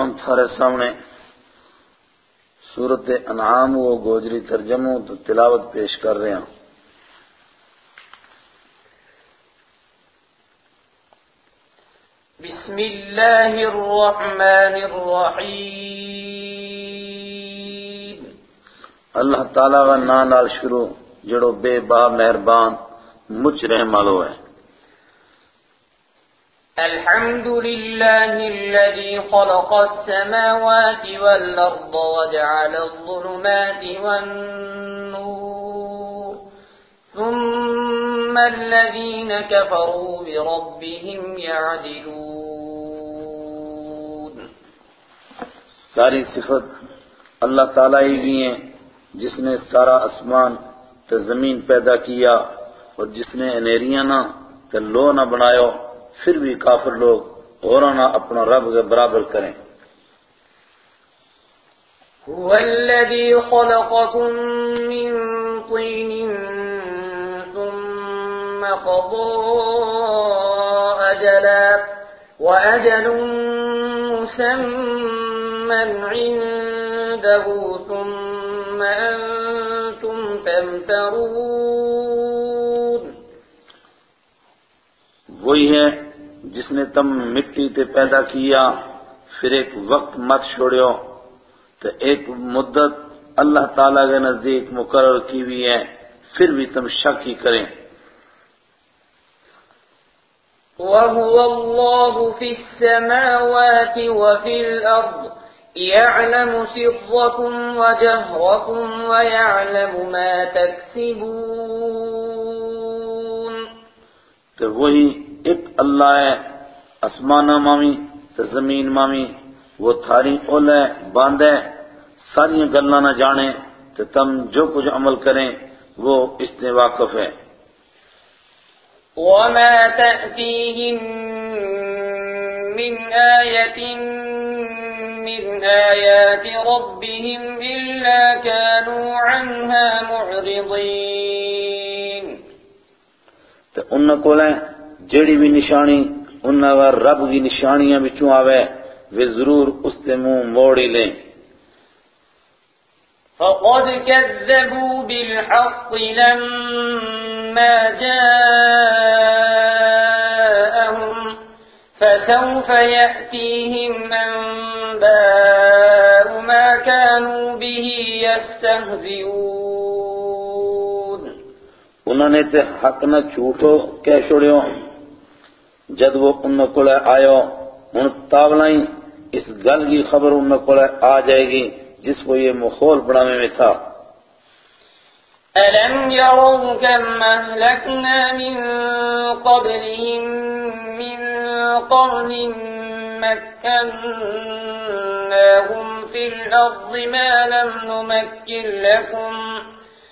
ہم تھارے سامنے صورت انعام و گوجری ترجموں تو تلاوت پیش کر رہے ہیں۔ بسم اللہ الرحمن الرحیم۔ اللہ تعالیٰ کا نا نال شروع جڑو بے با مہربان مچ رحم والو ہے۔ الحمد لله الذي خلق السماوات والأرض وجعل الظلمات والنور ثم الذين كفروا بربهم يعدلون. ساری صفت اللہ تعالیٰ ہی بھی ہیں، جس نے سارا اسمان تے زمین پیدا کیا اور جس نے انیریاں نہ تے لو نہ بنایو پھر بھی کافر لوگ اور نہ اپنا رب کے برابر کریں۔ هو الذي خلقكم من طين ثم قضى أجلا وأجل مسمى عنده ثم أنتم تمترون۔ وہی ہے جس نے تم مٹی تے پیدا کیا پھر ایک وقت مت چھوڑیو۔ تو ایک مدت اللہ تعالیٰ کے نزدیک مقرر کی ہوئی ہے پھر بھی تم شک ہی کریں۔ وهو الله في السماوات وفي الأرض يعلم سركم وجهركم ويعلم ما تكسبون۔ تو وہی ایک اللہ ہے اسمانہ مامی تو زمین مامی وہ تھاری اول ہے باندھ ہے ساری گلہ نہ جانے تو تم جو کچھ عمل کریں وہ اس نے واقف ہے۔ وما تأتيهم من آية من آيات ربهم إلا كانوا عنها معرضين۔ تو ان کو لیں جڑی بھی نشانی ان کا رب کی نشانیاں بچوں آوے وہ ضرور اس تے منہ موڑی لیں۔ فقد كذبوا بالحق لما جاءهم فسوف يأتيهم أنباء ما كانوا به يستهزئون۔ انہوں نے تے حق نہ جھوٹو کہہ جد وہ ان کو آیو ان تاولائیں اس گل کی خبر ان کو آ جائے گی جس کو یہ مخول بڑھانے میں تھا۔ ألم يروا كم أهلكنا من قبلهم من قرن مكناهم في الأرض ما لم نمكن لكم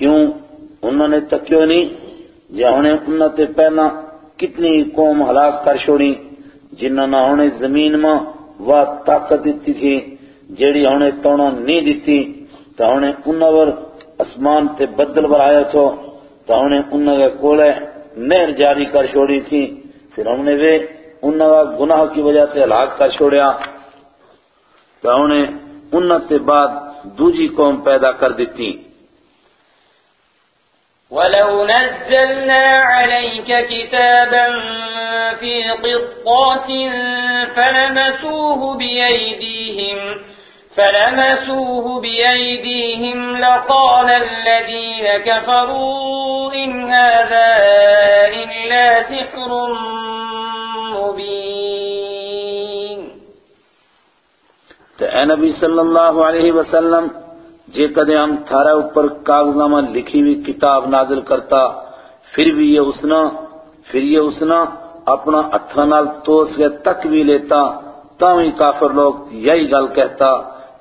کیوں؟ انہوں نے تکیو نہیں جی جہاں نے انہوں تے پہلا کتنی قوم ہلاک کر چھوڑی، جنہوں نے انہیں زمین میں وہ طاقت دیتی تھی، جیڑی انہیں توڑا نہیں دیتی، تو انہیں انہوں پر اسمان تے بدل پر آیا تو تو انہیں انہوں کے کولے نہر جاری کر چھوڑی تھی، پھر ہم نے وہ انہوں کا گناہ کی وجہ سے ہلاک کر چھوڑیا، تو انہیں انہوں تے بعد دوجی قوم پیدا کر دیتی۔ ولو نزلنا عليك كتابا في قطات فلمسوه بأيديهم فلمسوه بأيديهم لقال الذين كفروا إن هذا إلا سحر مبين نبی صلی اللہ علیہ وسلم جے کدے ہم تھارا اوپر کاغذہ لکھی ہوئی کتاب نازل کرتا، پھر بھی یہ اسنا، پھر یہ اسنا، اپنا ہتھاں نال توس کے تک بھی لیتا تاوی کافر لوگ یہی گل کہتا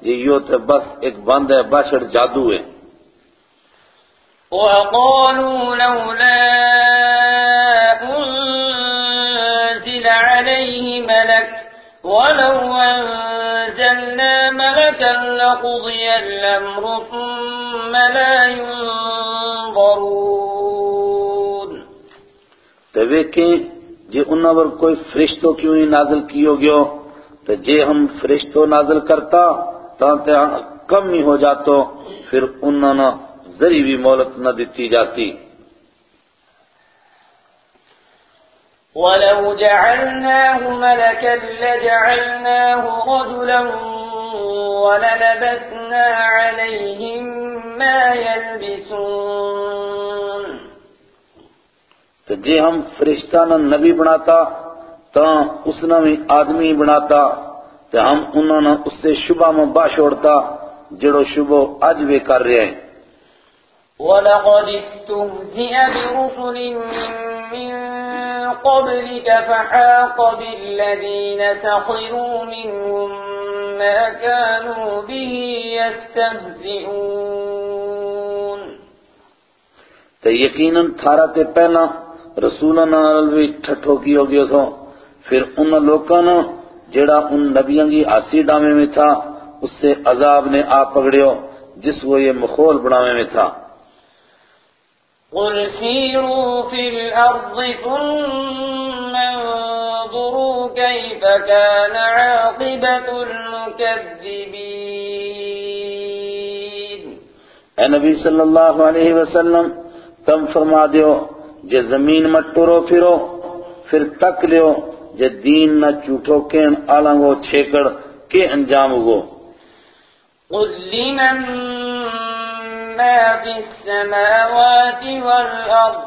یہ یو تے بس ایک بند ہے، باشر جادو ہے۔ وقالوا لولا أنزل عليه ملك ولو أنزلنا ملكا لقضي الأمر ثم لا ينظرون تو ویکھیں جے انہاں پر کوئی فرشتوں کیوں نہیں نازل کیو گیو تو جے ہم فرشتوں نازل کرتا تو تے کم ہی ہو جاتو پھر انہوں نے ذری بھی مولت نہ دیتی جاتی۔ ولو جعلناه ملكا لجعلناه رجلا وللبسنا عليهم ما يلبسون. تو جے ہم فرشتہ نہ نبی بناتا تو اس نے بھی آدمی بناتا تو ہم انہوں نے اس سے شبہ میں با چھوڑتا جڑو شبہ آج بھی کر رہے ہیں۔ وَلَقَدِ اسْتُهْزِئَ بِرُسُلٍ مِّن قَبْلِكَ فَحَاقَ بِالَّذِينَ سَخِرُوا مِنْهُمْ مَا كَانُوا بِهِ يَسْتَهْزِئُونَ. تو یقیناً تھارا تے پہلا رسولہ نال بھی ٹھٹھو کی ہو گیا سو پھر ان لوکاں نے جڑا ان نبیوں کی آسی ڈامے میں تھا اس سے عذاب نے آ پکڑیو جس وہ یہ مخول بڑامے میں تھا۔ قُلْ سِيرُوا فِي الْأَرْضِ ثُمَّ انظُرُوا كَيْفَ كَانَ عَاقِبَةُ الْمُكَذِّبِينَ. اے نبی صلی اللہ علیہ وسلم تم فرما دیو جے زمین میں ٹرو پھرو پھر تک لیو جے دین نہ چوٹو کین آلنگو چھیکڑ کے انجام ہوگو قُلْ لِمَن مَا فِي السَّمَاوَاتِ وَالْأَرْضِ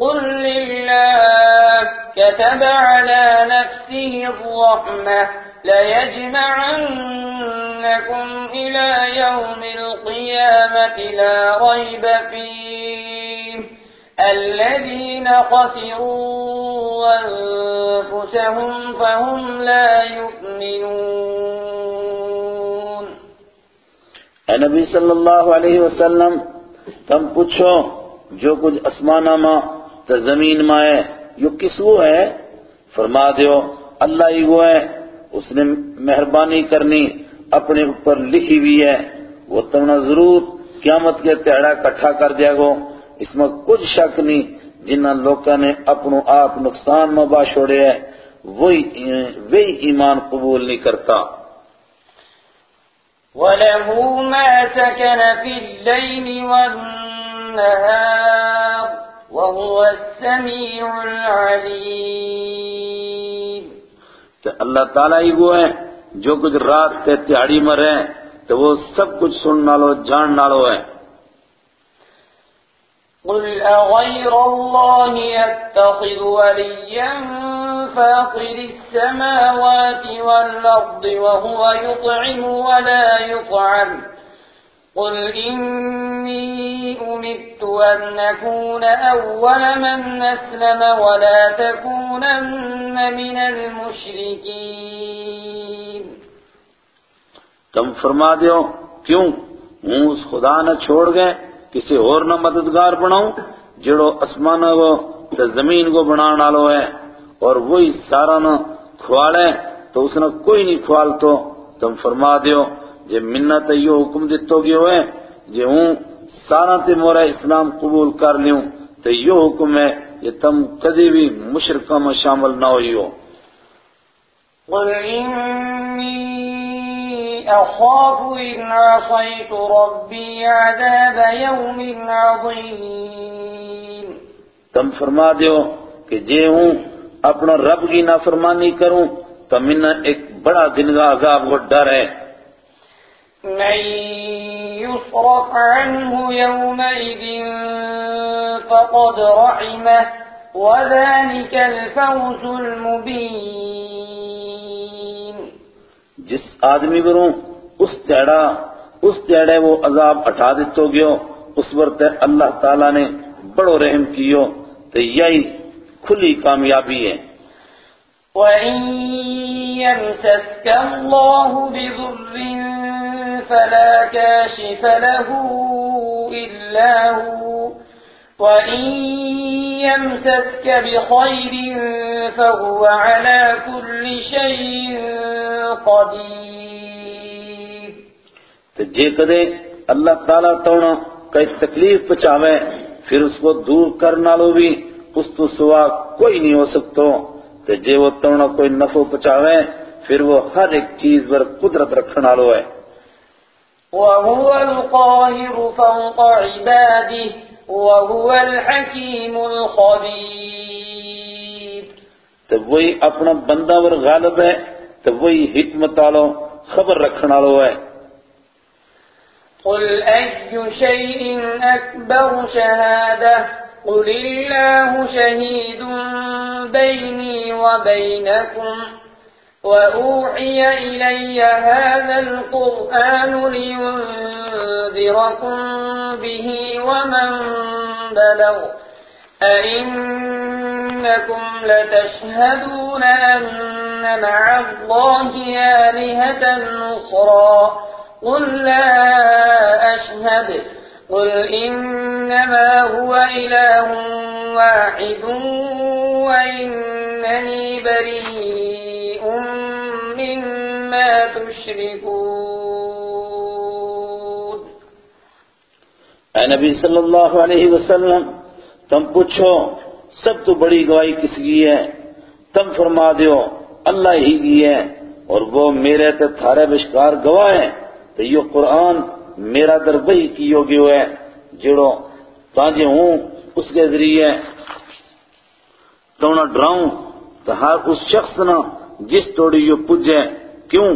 قُلْ لِلَّهِ كَتَبَ عَلَى نَفْسِهِ الرَّحْمَةِ. لَيَجْمَعَنَّكُمْ إِلَى يَوْمِ الْقِيَامَةِ لَا رَيْبَ فِيهِ الَّذِينَ خَسِرُوا أَنفُسَهُمْ فَهُمْ لَا يُؤْمِنُونَ اے نبی صلی اللہ علیہ وسلم، تم پوچھو، جو کچھ اسمانہ ماں تو زمین ماں ہے، یہ کس وہ ہے؟ فرما دیو، اللہ ہی وہ ہے۔ اس نے مہربانی کرنی اپنے اوپر لکھی بھی ہے۔ وہ تم نے ضرور قیامت کے تہڑا کٹھا کر دیا گو۔ اس میں کچھ شک نہیں جنہ لوکاں نے اپنو آپ نقصان میں با چھوڑے ہے، وہی وہی ایمان قبول نہیں کرتا۔ وَلَهُ مَا سَكَنَ فِي اللَّيْلِ وَالنَّهَارِ وَهُوَ السَّمِيعُ الْعَلِيمُ۔ تو اللہ تعالیٰ ہی وہ ہے جو کچھ رات تے تہاڑی میں رہے تو وہ سب کچھ سن نالو، جان نالو ہے قل أَغَيْرَ الله يَتَّخِذُ وليا فَاطِرِ السماوات وَالْأَرْضِ وهو يطعم ولا يطعم. قُلْ إِنِّي أُمِرْتُ أَنْ أَكُونَ أَوَّلَ مَنْ أَسْلَمَ وَلَا تَكُونَنَّ مِنَ الْمُشْرِكِينَ۔ تم فرما دیو، کیوں؟ ہوں اس خدا نہ چھوڑ گئے، کسی اور نہ مددگار بناؤں، جڑو اسمانہ کو تے زمین کو بنان آلو ہے، اور وہی سارا نہ کھوالے، تو اس نے کوئی نہیں کھوال تو تم فرما دیو جے منت یہ حکم دیتو گئے ہوئے جے ہوں سارا تے مورا اسلام قبول کر لیوں تو یہ حکم ہے کہ تم کدی بھی مشرقہ میں شامل نہ ہوئی ہو قل إني أخاف إن عصيت ربي عذاب يوم عظيم۔ تم فرما دیو کہ جے ہوں اپنا رب کی نافرمانی کروں تو منہ ایک بڑا دن کا عذاب کو ڈر ہے۔ من يصرف عنه يومئذ فقد رحمه وذلك الفوز المبين جس آدمی بروں اس تیڑا، اس تیڑے وہ عذاب اٹھا دیتو گیو، اس ورتے اللہ تعالیٰ نے بڑو رحم کیو، تو یہی کھلی کامیابی ہے۔ وَإِن يَمْسَسْكَ اللَّهُ بِضُرٍّ فَلَا كَاشِفَ لَهُ إِلَّا هُوَ وَإِن يَمْسَسْكَ بِخَيْرٍ فَهُوَ عَلَى كُلِّ شَيْءٍ قَدِيرٌ تو جے کدے اللہ تعالیٰ تونا کئی تکلیف پچاوے پھر اس کو دور کرنا لو بھی اس تو سوا کوئی نہیں ہو سکتو تو جے وہ تونا کوئی نفع پچاوے پھر وہ ہر ایک چیز پر قدرت رکھنا لو ہے۔ وَهُوَ الْقَاهِرُ فَوْقَ عِبَادِهِ وَهُوَ الْحَكِيمُ الْخَبِيرُ۔ تو وہی اپنا بندہ ور غالب ہے تو وہی حکمت آلو خبر رکھنا لو ہے۔ قل أي شيء أكبر شهادة؟ قل الله شهيد بيني وبينكم وأوحي إلي هذا القرآن لينذركم به ومن بلغ أئنكم لتشهدون أن مع الله آلهة نصرا قل لا أشهد قل إنما هو إله واحد وإنني بريء مما تشركون اے نبی صلی اللہ علیہ وسلم، تم پوچھو، سب تو بڑی گواہی کس کی ہے؟ تم فرما دیو، اللہ ہی کی ہے، اور وہ میرے تے تھارے بشکار گواہ ہیں۔ تو یہ قرآن میرا در وہی کی ہوگی ہے جڑو تاجے ہوں اس کے ذریعے تو نہ ڈراؤں، تو ہر اس شخص نہ جس توڑی یہ پجے کیوں؟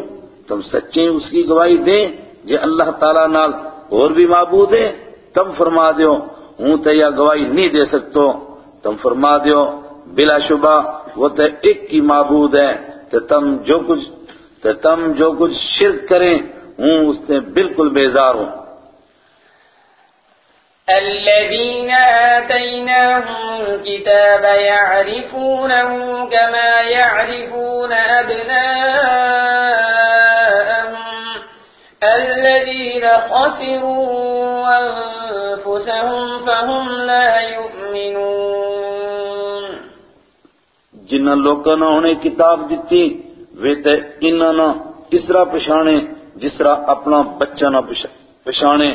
تم سچے اس کی گواہی دیں، جے اللہ تعالیٰ نال اور بھی معبود ہے، تم فرما دیو، ہوں تو یہ گواہی نہیں دے سکتو۔ تم فرما دیو، بلا شبہ، وہ تو ایک کی معبود ہے تو تم جو کچھ تو تم جو کچھ شرک کریں ہوں اس سے بالکل بیزار ہوں۔ الذين آتيناهم الكتاب يعرفونه كما يعرفون أبناءهم الذين خسروا أنفسهم فهم لا يؤمنون۔ جنہ لوگوں نے انہیں کتاب دیتی وہ تے انہاں نہ اس طرح پچھانے جس طرح اپنا بچہ نہ پچھانے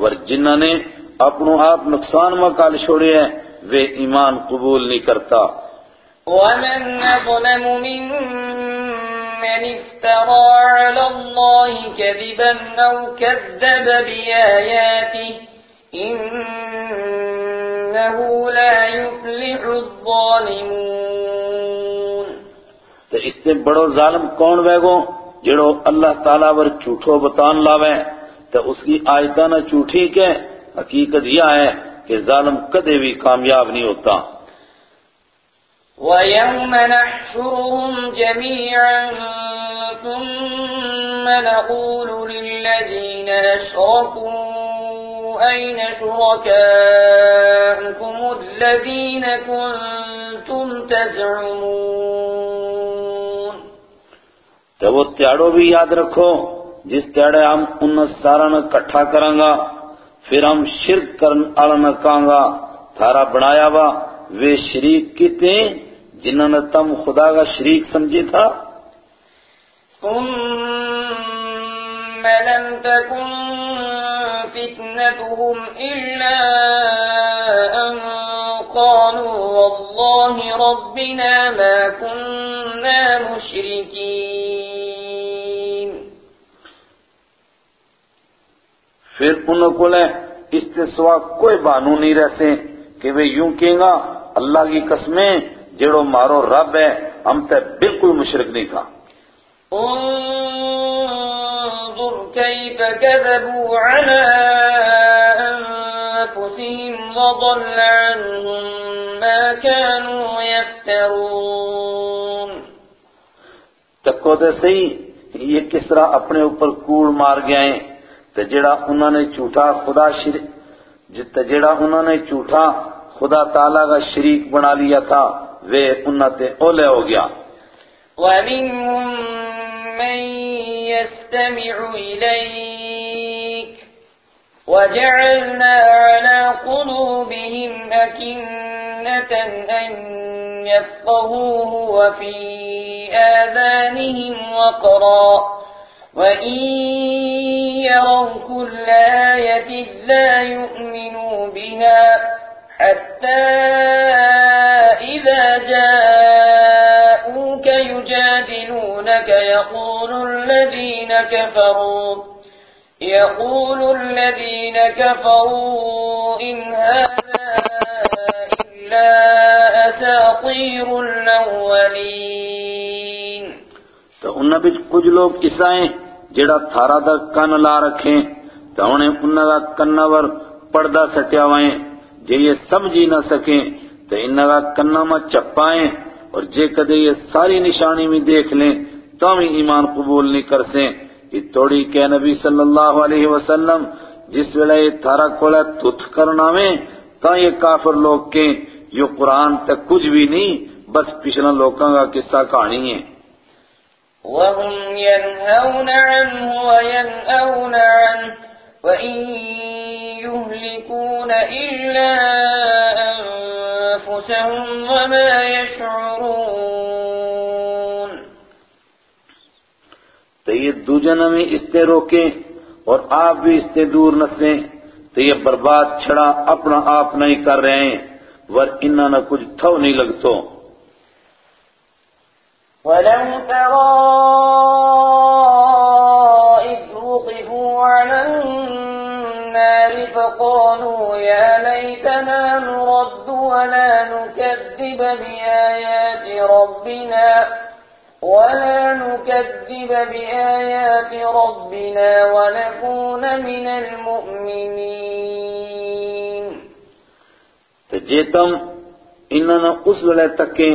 ور جنہ نے اپنو آپ نقصان میں کال چھوڑے ہیں وہ ایمان قبول نہیں کرتا۔ ومن أظلم ممن افترى على الله كذبا أو كذب بآياته إنه لا يفلح الظالمون۔ تو اس سے بڑو ظالم کون بے گو؟ جڑو اللہ تعالیٰ ور جھوٹو بتان لاوے تو اس کی آیتہ نہ جھوٹی کے حقیقت یہ ہے کہ ظالم کدے بھی کامیاب نہیں ہوتا۔ وَيَوْمَ نَحْشُرُهُمْ جَمِيعًا ثُمَّ نَقُولُ لِلَّذِينَ أَشْرَكُوا أَيْنَ شُرَكَاؤُكُمُ الَّذِينَ كُنتُمْ تَزْعُمُونَ تو وہ تیاڑو بھی یاد رکھو، جس تیاڑے ہم ان سارا نے کٹھا کریں گا، پھر ہم شرک کرن آلنا کہاں گا، تھارا بنایا وا، وہ شریک کتے جنہوں نے تم خدا کا شریک سمجھے تھا۔ ثم لم تكن فتنتهم إلا أن قالوا والله ربنا ما كنا مشركين. پھر انہوں کو لے اس سے سوا کوئی بانو نہیں رہتے کہ وہ یوں کہیں گا اللہ کی قسمیں جڑو مارو رب ہے ہم تے بالکل مشرک نہیں تھا۔ انظر كيف كذبوا على أنفسهم وضل عنهم ما كانوا يفترون۔ تکو تے صحیح یہ کس طرح اپنے اوپر کوڑ مار گئے تے جڑا انہوں نے جھوٹا خدا شریک جی جڑا انہوں نے جھوٹا خدا تعالیٰ کا شریک بنا لیا تھا وہ انہوں تے اولے ہو گیا۔ ومنهم من يستمع إليك وجعلنا على قلوبهم أكنة أن يفقهوه وفي آذانهم وقرا. وإن يروا كل آية لا يؤمنوا بها حتى إذا جاءوك يجادلونك. يقول الذين كفروا يقول الذين كفروا إن هذا إلا أساطير الأولين تو انہاں بچ کچھ لوگ کسائیں جڑا تھارا دا کن لا رکھیں، تو انہیں انہاں دا کنور پردہ سٹیا ہوئیں جے یہ سمجھی نہ سکیں، تو انہاں دا کنہ میں چپائیں۔ اور جے کدے یہ ساری نشانی میں دیکھ لیں، تو ہم ایمان قبول نہیں کر سیں یہ توڑی کہ نبی صلی اللہ علیہ وسلم جس ویلے یہ تھارا کولا تتھ کرنا میں تا یہ کافر لوگ کے یہ قرآن تک کچھ بھی نہیں بس پچھلا لوکاں کا قصہ کہانی ہے۔ وهم ينهون عنه وينأون عنه وإن يهلكون إلا أنفسهم وما يشعرون۔ تو یہ دوجن میں اس سے روکیں اور آپ بھی اس سے دور نسیں تو یہ برباد چھڑا اپنا آپ نہیں کر رہے ہیں۔ ور انہاں نہ کچھ تھو نہیں لگتو۔ ولو ترى إذ وقفوا على النار فقالوا يا ليتنا نرد ولا نكذب بآيات ربنا ولا نكذب بآيات ربنا ونكون من المؤمنين۔ تو جیتم انہاں نہ اس ویلے تکیں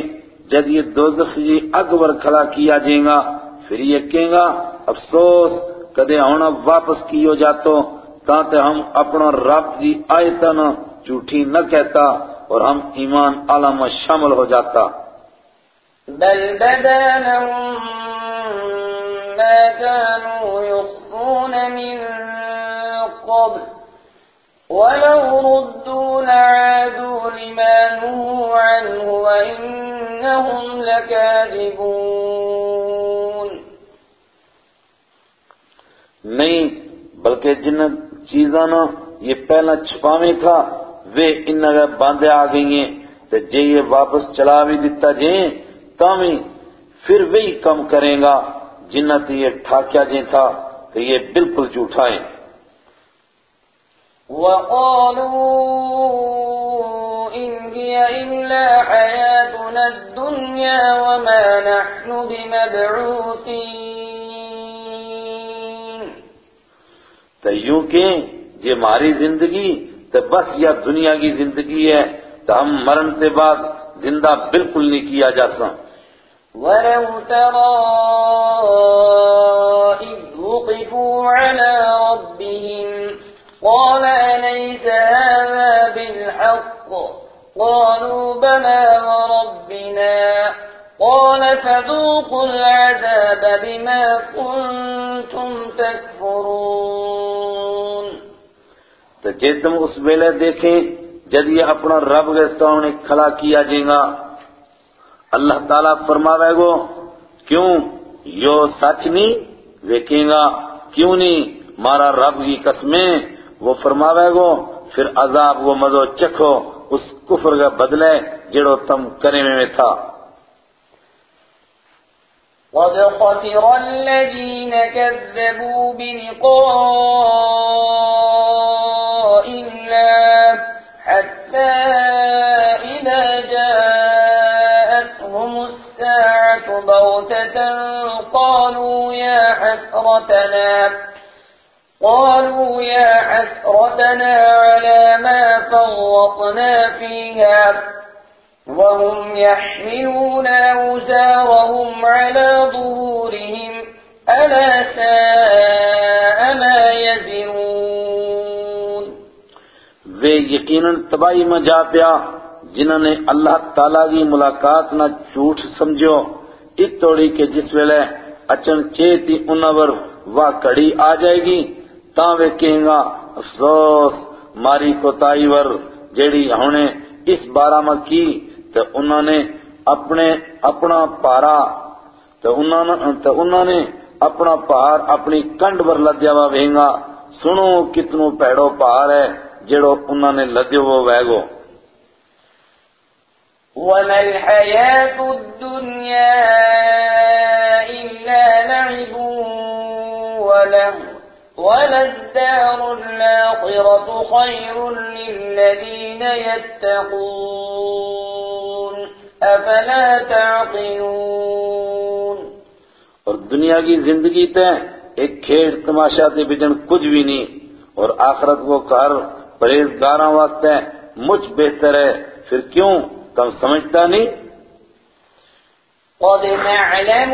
جب یہ دوزخ جی اکبر کھلا کیا جائیں گا، پھر یہ کہیں گا، افسوس، کدے ہونا واپس کیو جاتو؟ تاتے ہم اپنا رب دی آیتن جھوٹی نہ کہتا اور ہم ایمان عالم میں شامل ہو جاتا۔ بل بدا لهم ما كانوا يخفون من قبل۔ ولو ردوا لعادوا لما نهوا عنه وإنهم لكاذبون نہیں، بلکہ جن چیزاں نا یہ پہلا چھپاویں تھا، وہ ان کا باندھے آ گئی ہیں۔ تو جے یہ واپس چلا بھی دیتا جیں تاویں پھر وہی کم کریں گا۔ جنہ تے یہ ٹھاکیا جیں تھا تو یہ بالکل جھوٹا ہے وقالوا إن هي إلا حياتنا الدنيا وما نحن بمبعوثين. تو یوں کہ یہ ہماری زندگی تو بس یہ دنیا کی زندگی ہے تو ہم مرن سے بعد زندہ بالکل نہیں کیا جا سا ولو ترى إذ وقفوا على قال أليس هذا بالحق؟ قالوا بلى وربنا. قال فذوقوا العذاب بما كنتم تكفرون. تو جے تم اس ویلے دیکھیں، جب یہ اپنا رب کے سامنے کھلا کیا جائے گا، اللہ تعالیٰ فرماوے گو، کیوں یو سچ نہیں دیکھیں گا؟ کیوں نہیں؟ مارا رب کی قسمیں وہ فرماوے گو، پھر عذاب وہ مزو چکھو، اس کفر کا بدلے جڑو تم کرے میں تھا۔ قد خسر الذين كذبوا بلقاء الله حتى إذا جاءتهم الساعة بغتة قالوا يا حسرتنا، قالوا يا حسرتنا على ما فرطنا فيها وهم يحملون أوزارهم على ظهورهم ألا ساء ما يزرون وہ یقیناً تباہی میں جا پیا، جنہوں نے اللہ تعالیٰ کی ملاقات نہ جھوٹ سمجھو۔ اس توڑی کے جس ویلے اچن چیتی انور وہ کڑی آ جائے گی، تاں وہ کہیں گا افسوس، ماری کوتائی ور جیڑی ہونے اس بارہ میں کی تو انہوں نے اپنے اپنا پارا تو انہوں نے اپنا پہار اپنی کنڈ پر لدیا وا وہنگا سنو کتنو پیڑو پہار ہے جڑو انہوں نے لدیو وہ ویگو۔ وَمَا الْحَيَاةُ الدُّنْيَا إِلَّا لَعِبٌ وَلَهْوٌ وَلَلدَّارُ الْآخِرَةُ خَيْرٌ لِلَّذِينَ يَتَّقُونَ أَفَلَا تَعْقِلُونَ اور دنیا کی زندگی تے ایک کھیڑ تماشا تے بجن کچھ بھی نہیں اور آخرت وہ کار پریزگاراں واسطے مجھ بہتر ہے پھر کیوں؟ تم سمجھتا نہیں؟ قد نعلم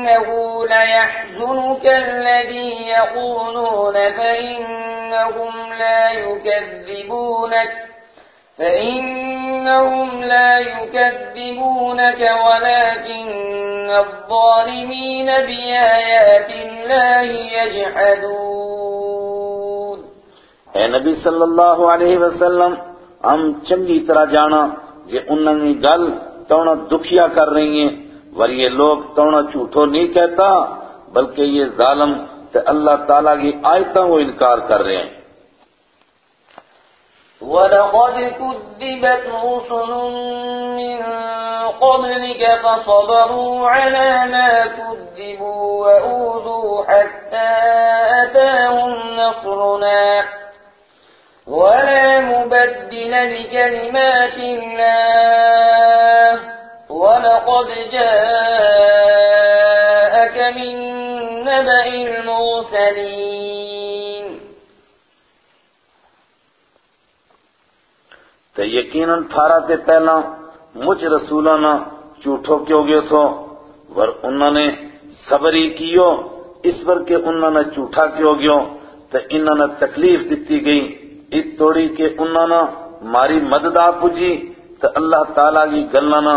إنه ليحزنك الذي يقولون فإنهم لا يكذبونك فإنهم لا يكذبونك ولكن الظالمين بآيات الله يجحدون اے نبی صلی اللہ علیہ وسلم، ہم چنگی طرح جانا جے انہوں نے گل تونا دکھیا کر رہی ہیں۔ ور یہ لوگ تونا جھوٹو نہیں کہتا، بلکہ یہ ظالم تے اللہ تعالیٰ کی آیتوں کو انکار کر رہے ہیں۔ وَلَقَدْ كُذِّبَتْ رُسُلٌ مِّن قَبْلِكَ فَصَبَرُوا عَلَى مَا كُذِّبُوا وَأُوذُوا حَتَّى أَتَاهُمْ نَصْرُنَا۔ وَلَا مُبَدِّلَ لِكَلِمَاتِ اللَّهِ وَلَقَدْ جَاءَكَ مِن نَّبَإِ الْمُرْسَلِينَ تو یقیناً تھارا تے پہلا مجھ رسولانا جھوٹو کیوں گئے تھو، ور انہوں نے صبری کیو اس پر کہ انہوں نے جھوٹا کیوں گئے تو انہوں نے تکلیف دیتی گئی۔ اس توڑی کہ انہوں نے ماری مدد آ پجی تو اللہ تعالیٰ کی گلنا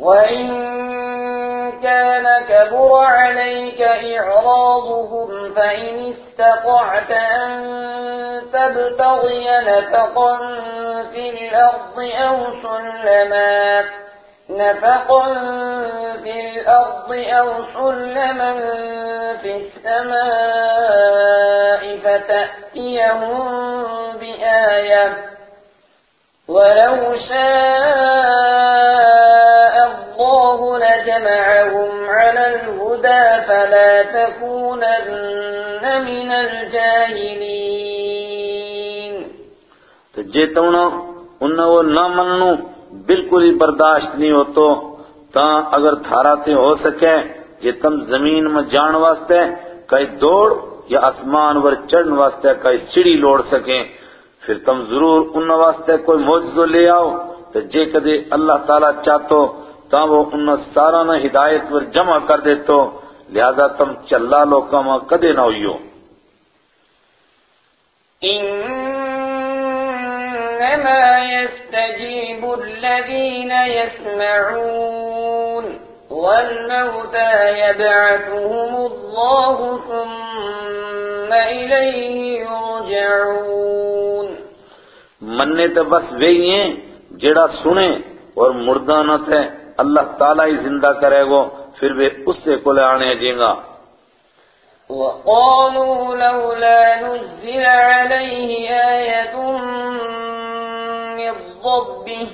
وإن كان كبر عليك إعراضهم فإن استطعت أن تبتغي نفقا في الأرض أو سلما نَفَقًا فِي الْأَرْضِ أَوْ سُلَّمًا فِي السَّمَاءِ فَتَأْتِيَهُم بِآيَةٍ. وَلَوْ شَاءَ اللَّهُ لَجَمَعَهُمْ عَلَى الْهُدَى فَلَا تَكُونَنَّ مِنَ الْجَاهِلِينَ. تو جے تونا انہوں وہ نہ مننو بالکل ہی برداشت نہیں ہوتو، تاں اگر تھارا تے ہو سکے جے تم زمین میں جان واسطے، کئی دوڑ یا اسمان ور چڑھن واسطے، کئی سیڑھی لوڑ سکیں۔ پھر تم ضرور ان واسطے کوئی معجزہ لے آؤ تو جے کدے اللہ تعالیٰ چاہتو، تاں وہ ان سارا نہ ہدایت ور جمع کر دیتو۔ لہذا تم چلا لوکا ماں کدے نہ ہوئیو۔ إنما يستجيب الذين يسمعون والموتى يبعثهم الله ثم إليه يرجعون مننے تو بس وہی ہیں جڑا سنے اور مردہ نہ تھے۔ اللہ تعالیٰ ہی زندہ کرے گو پھر وہ اس سے کلے آنے جیں گا۔ وقالوا لولا نزل عليه آية من ربه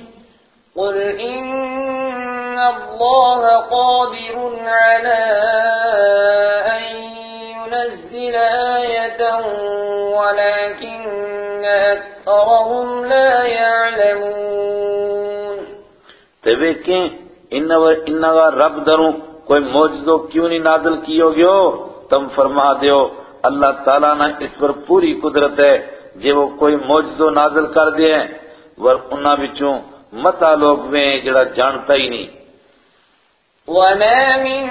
قل إن الله قادر على أن ينزل آية ولكن أكثرهم لا يعلمون. تے کہ انگا رب دروں کوئی موجزو کیوں نہیں نازل کیو گیو تم فرما دیو، اللہ تعالیٰ نے اس پر پوری قدرت ہے، جے وہ کوئی موجزو نازل کر دے۔ ور انہاں بچوں متا لوگ میں جڑا جانتا ہی نہیں۔ وما من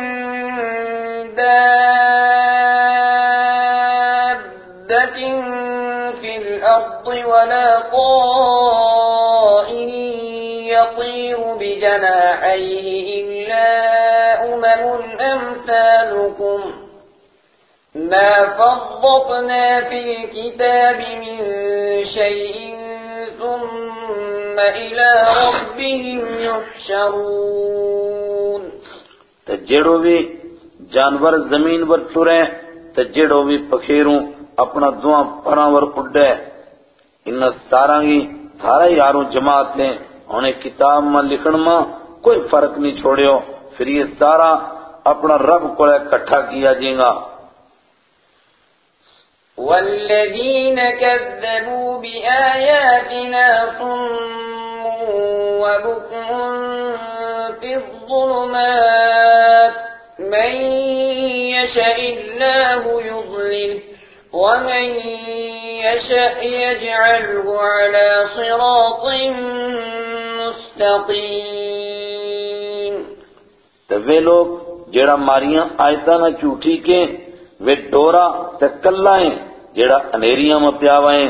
دابة في الأرض ولا طائر يطير بجناحيه إلا أمم أمثالكم ما فرطنا في الكتاب من شيء ثم إلى ربهم يحشرون. تے بھی جانور زمین پر ٹرے، تے جیڑو بھی پکھیروں اپنا دعا پراں ور اڈے۔ ان ساراں گی تھارا یاروں جماعت نے انہیں کتاب میں لکھن میں کوئی فرق نہیں چھوڑیو۔ پھر یہ سارا اپنا رب کو اکٹھا کیا جائے گا۔ والذين كذبوا بآياتنا صم وبكم في الظلمات. من يشاء الله يضلل ومن يشاء يجعله على صراط مستقيم. تو وہ لوگ جیڑا ماریاں آیتاں نہ جھوٹی کے وہ ڈورا تے کلائیں جیڑا انیریاں میں پیاوائیں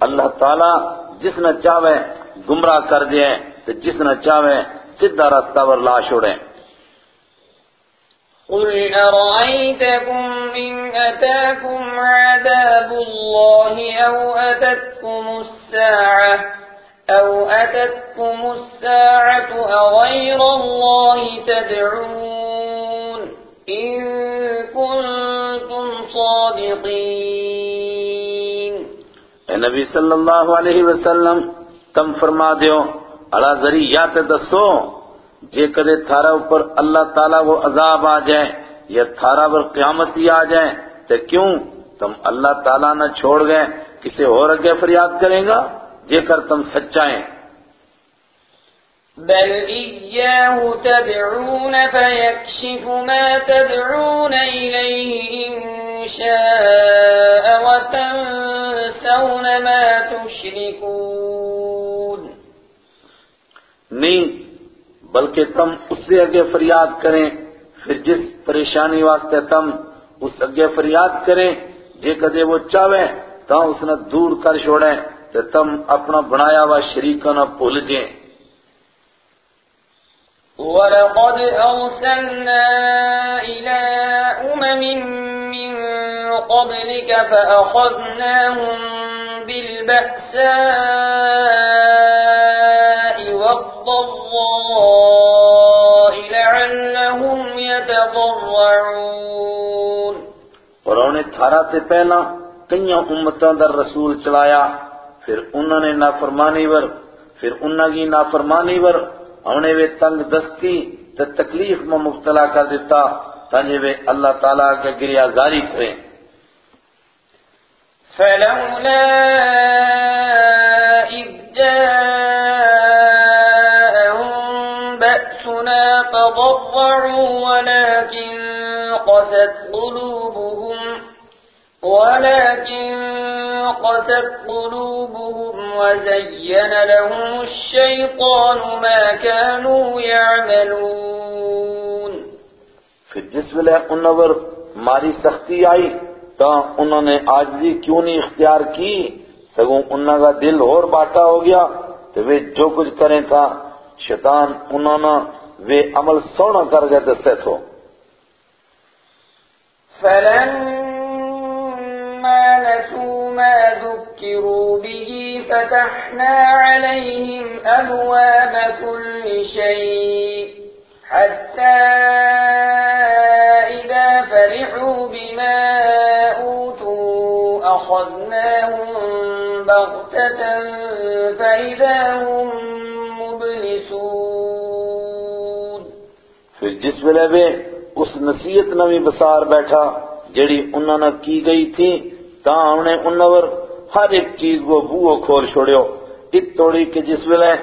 اللہ تعالیٰ جس نہ چاہے گمراہ کر دے تے جس نہ چاہے سدھا راستہ پر لا چھوڑیں۔ قل أرأيتكم إن أتاكم عذاب الله أو أتتكم الساعة، أو أتتكم الساعة أغير الله تدعون، إن كنتم صادقين۔ اے نبی صلی اللہ علیہ وسلم، تم فرما دیو، اللہ ذریعات دسو، جے کدے تھارا اوپر اللہ تعالیٰ وہ عذاب آ جائے یا تھارا پر قیامت ہی آ جائے تو کیوں؟ تم اللہ تعالیٰ نہ چھوڑ گئے کسی اور اگے فریاد کریں گا؟ جے کر تم سچائیں۔ بل إياه تدعون فيكشف ما تدعون إليه إن شاء وتنسون ما تشركون۔ نہیں بلکہ تم اس سے اگے فریاد کریں۔ پھر جس پریشانی واسطے تم اس اگے فریاد کریں جے کدے وہ چاہے تو اس نے دور کر چھوڑیں تو تم اپنا بنایا ہوا شریکہ نہ بھول جائیں ولقد أرسلنا إلى أمم قبلك فأخذناهم بالبأساء والضراء لعلهم يتضرعون. اور انہیں تھارا تے پہلا کئی امتوں در رسول چلایا، پھر انہوں نے نافرمانی ور، پھر انہوں کی نافرمانی ور انہیں وہ تنگ دستی تے تکلیف میں مبتلا کر دیتا تاکہ وہ اللہ تعالیٰ کے گریہ زاری کریں۔ فلولا إذ جاءهم بأسنا تضرعوا ولكن قست قلوبهم ولكن قست قلوبهم وزين لهم الشيطان ما كانوا يعملون. پھر جس ویلے انہوں پر ماری سختی آئی تو انہوں نے آجزی کیوں نہیں اختیار کی؟ سگوں انہوں کا دل اور باٹا ہو گیا تو وہ جو کچھ کریں تھا، شیطان انہوں نے وہ عمل سونا کر گئے دستے تھو۔ فلما نسوا ما ذكروا به فتحنا عليهم أبواب كل شيء حتى إذا فرحوا بما أوتوا أخذناهم بغتة فإذا هم مبلسون پھر جس ویلے وہ اس نصیحت نوی بسار بیٹھا جڑی انہوں نے کی گئی تھی، تاں انہیں انہوں ہر ایک چیز کو بوہ کھول چھوڑیو۔ ات توڑی کہ جس ویلے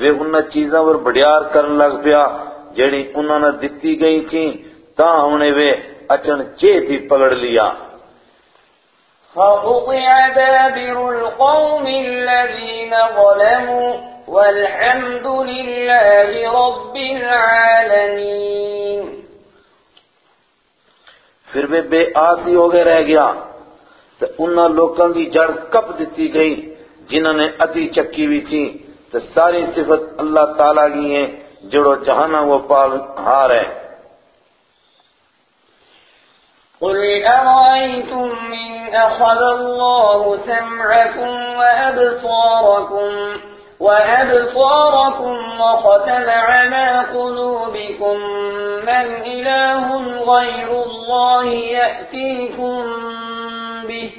وہ انہوں چیزاں پر بڑیار کرن لگ پیا، جڑی انہوں نے دتی گئی تھی، تاں انہیں وہ اچن چیت ہی پکڑ لیا۔ فقطع دابر القوم الذين ظلموا والحمد لله رب العالمين۔ پھر وہ بے آسی ہو گئے رہ گیا تو انہاں لوکاں کی جڑ کپ دیتی گئی جنہوں نے اتی چکی ہوئی تھی۔ تو ساری صفت اللہ تعالیٰ کی ہیں، جڑو چاہنا وہ پال ہار ہے۔ قل أرأيتم من أخذ الله سمعكم وأبصاركم وأبصاركم وختم على قلوبكم من إله غير الله يأتيكم به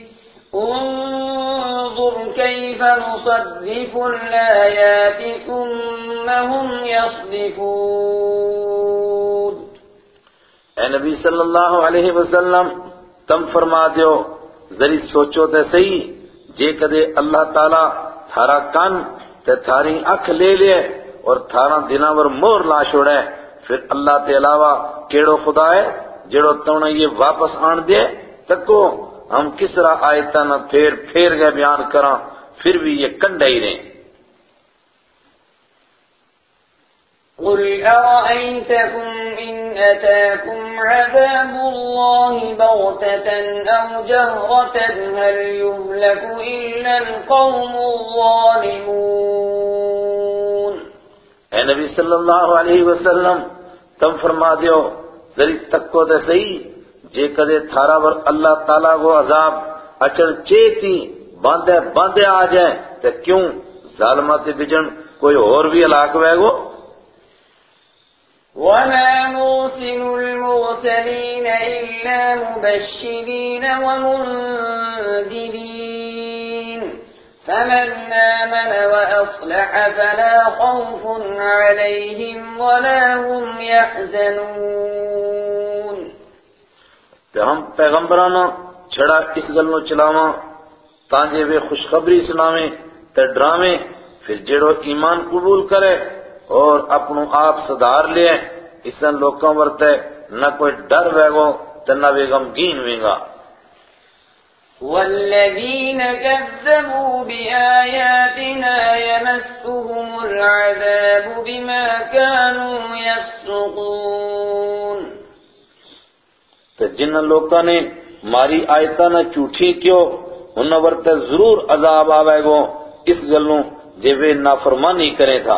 انظر كيف نصدف الآيات ثم هم يصدفون اے نبی صلی اللہ علیہ وسلم، تم فرما دیو، ذری سوچو تے صحیح، جے کدے اللہ تعالی تھارا کن تے تھاری اکھ لے لے اور تھارا دناور مور لا چھوڑے، پھر اللہ تے علاوہ کیڑو خدا ہے جڑو تونے یہ واپس آن دے؟ تکو، ہم کس طرح آیتا نہ پھیر پھیر گئے بیان کرا پھر بھی یہ کنڈا ہی رہیں قل أرأيتكم إن أتاكم عذاب الله بغتة أو جهرة هل يهلك إلا القوم الظالمون اے نبی صلی اللہ علیہ وسلم، تم فرما دیو، ذری تک کو دے صحیح، جے کدے تھارا ور اللہ تعالیٰ کو عذاب اچر چیتی باندھے باندھے آ جائے تو کیوں؟ ظالمات بجن کوئی اور بھی علاق وے گو؟ وما مرسل المرسلين إلا مبشرين ومنذرين فمن آمن وأصلح فلا خوف عليهم ولا هم يحزنون تے ہم پیغمبرانا چھڑا اس گلنو چلاواں تانجے وے خوشخبری سناویں تے ڈراویں، پھر جڑو ایمان قبول کرے اور اپنو آپ صدار لے اسن لوکاں ورتے نہ کوئی ڈر ویگو تے نہ وے غمگین وینگا۔ والذين كذبوا بآياتنا يمسهم العذاب بما كانوا يفسقون تے جن لوکاں نے ماری آیتاں نہ جھوٹھی کیو انہاں ورتے ضرور عذاب آوے گو۔ اس گلوں جے وے نافرمانی کرے تھا۔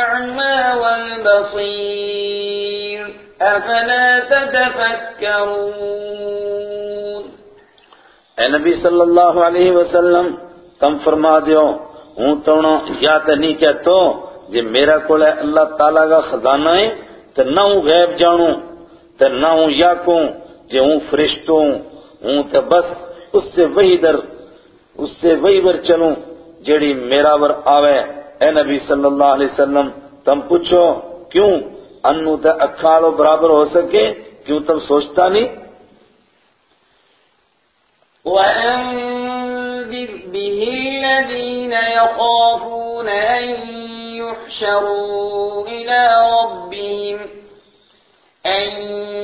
الأعمى والبصير. أفلا تتفكرون. اے نبی صلی اللہ علیہ وسلم، تم فرما دیو، ہوں تونا یا تے نہیں کہتو جے میرا کول ہے، اللہ تعالیٰ کا خزانہ ہے، تے نہ ہوں غیب جانوں، تے نہ ہوں یا کوں جے ہوں فرشتوں، ہوں تے بس اس سے وہی در، اس سے وہی بر چلوں، جیڑی میرا ور آوے۔ اے نبی صلی اللہ علیہ وسلم، تم پوچھو کیوں؟ انو تے اکھالو برابر ہو سکے، کیوں تم سوچتا نہیں؟ وأنذر به الذين يخافون أن يحشروا إلى ربهم، أن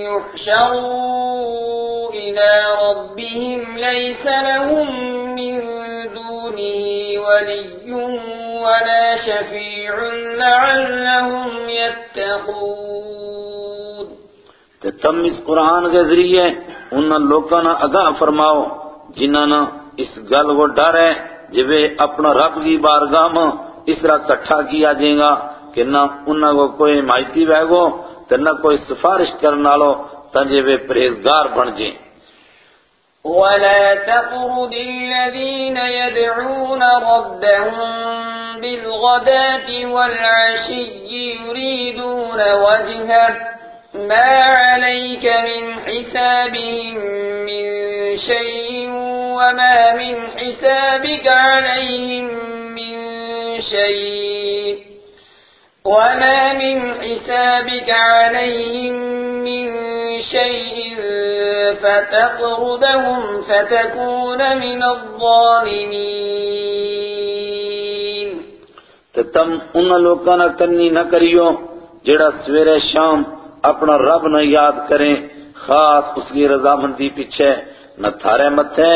يحشروا إلى ربهم، ليس لهم من دونه ولي ولا شفيع لعلهم يتقون. کہ تم اس قرآن کے ذریعے ان لوکاں نہ اگاہ فرماؤ جنہاں نہ اس گل کو ڈر ہے جب اپنا رب کی بارگاہ میں اس طرح کٹھا کیا جائے گا کہ نہ انہاں کو کوئی مائتی بہ گو تو نہ کوئی سفارش کرنا لو تنجے وہ پرہیزگار بن جائیں۔ ولا تطرد الذين يدعون ربهم بالغداة والعشي يريدون وجهه. ما عليك من حسابهم من شيء وما من حسابك عليهم من شيء. وما من حسابك عليهم من شيء فتقردهم فتكون من الظالمين. تو تم ان لوگوں نہ کرنی نہ کریو جڑا سویرے شام اپنا رب نہ یاد کریں، خاص اس کی رضامندی پیچھے نہ تھارے متھے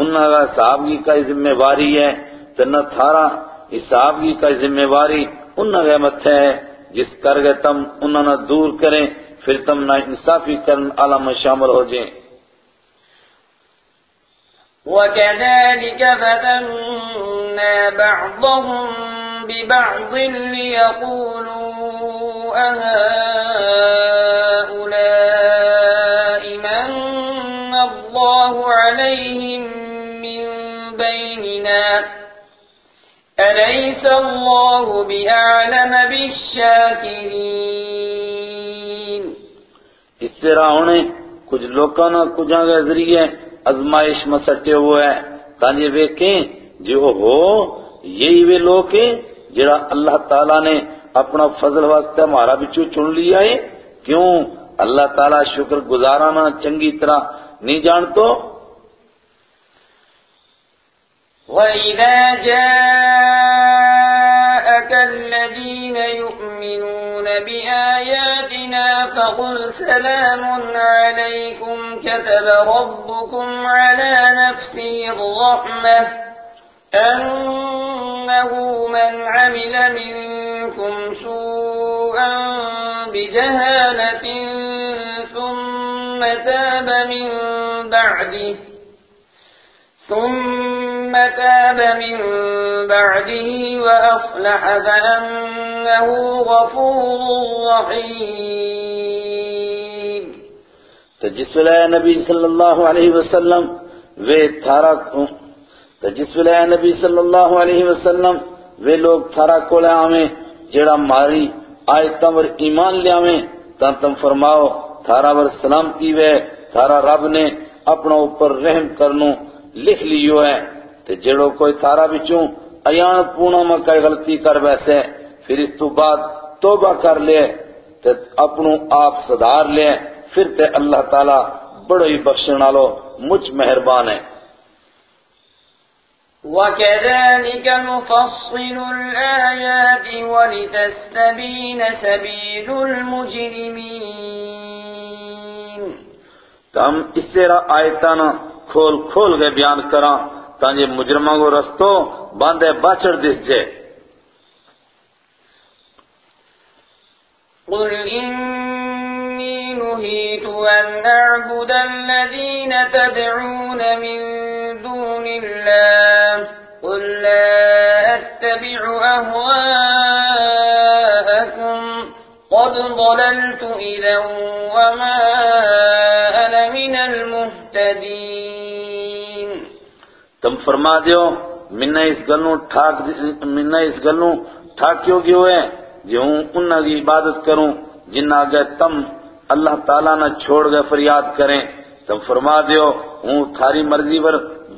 انہوں کا حساب کی کا ذمہ واری ہے تو نہ تھارا حساب کی کا ذمہ واری انہوں کے متھے ہے، جس کر گئے تم انہوں نے دور کریں، پھر تم نہ انصافی کرن عالم شامل ہو جائیں۔ وكذلك فتنا بعضهم ببعض ليقولوا أهؤلاء من الله عليهم من بيننا؟ أليس الله بأعلم بالشاكرين؟ اس طرح انہیں کچھ لوگوں نے کچھ کے ذریعے ازمائش میں سٹے ہوئے ہیں۔ تاکہ ویکھیں جو ہو، یہی وہ لوگ ہیں جڑا اللہ تعالیٰ نے اپنا فضل واسطے ہمارا بچو چن لیا ہے؟ کیوں؟ اللہ تعالیٰ شکر گزارانا چنگی طرح نہیں جانتو وَإِذَا جَاءَكَ الَّذِينَ يُؤْمِنُونَ بِآيَاتِنَا فَقُلْ سَلَامٌ عَلَيْكُمْ كَتَبَ رَبُّكُمْ عَلَى نَفْسِهِ الرَّحْمَةِ أَنَّهُ مَنْ عَمِلَ مِنكُمْ سُوءًا بِجَهَالَةٍ ثُمَّ تَابَ مِن بَعْدِهِ ثم تاب من بعده وأصلح فأنه غفور رحيم. تو جس ویلے نبی صلی اللہ علیہ وسلم وہ تھارا تو جس ویلے نبی صلی اللہ علیہ وسلم وہ لوگ تھارا کولے آویں جڑا ماری آیتاں ور ایمان لے آویں، تاں تم فرماؤ، تھارا ور سلامتی وے تھارا رب نے اپنا اوپر رحم کرنو لکھ لیو ہے۔ تے جڑو کوئی تھارا بچوں ایان پونا میں کئی غلطی کر ویسے پھر اس تو بعد توبہ کر لے، تے اپنو آپ صدار لے، پھر تے اللہ تعالی بڑو ہی بخشنا لو مجھ مہربان ہے۔ وكذلك نفصل الآيات ولتستبين سبيل المجرمين تو ہم اس سے آیتانا کھول کھول کے بیان کراں تانجے مجرمہ کو رستو باندھے باچڑ دس جے۔ قل إني نهيت أن أعبد الذين تدعون من دون الله قل لا أتبع أهواءكم قد ضللت إذا وما أنا من المهتدين تم فرما دیو، منہ اس گلوں ٹھاک منہ اس گلوں ٹھاکیو گئے ہوئے، جو ہوں انہاں کی عبادت کروں جنہ آگے تم اللہ تعالیٰ نہ چھوڑ گئے فریاد کریں۔ تم فرما دیو، ہوں تھاری مرضی پر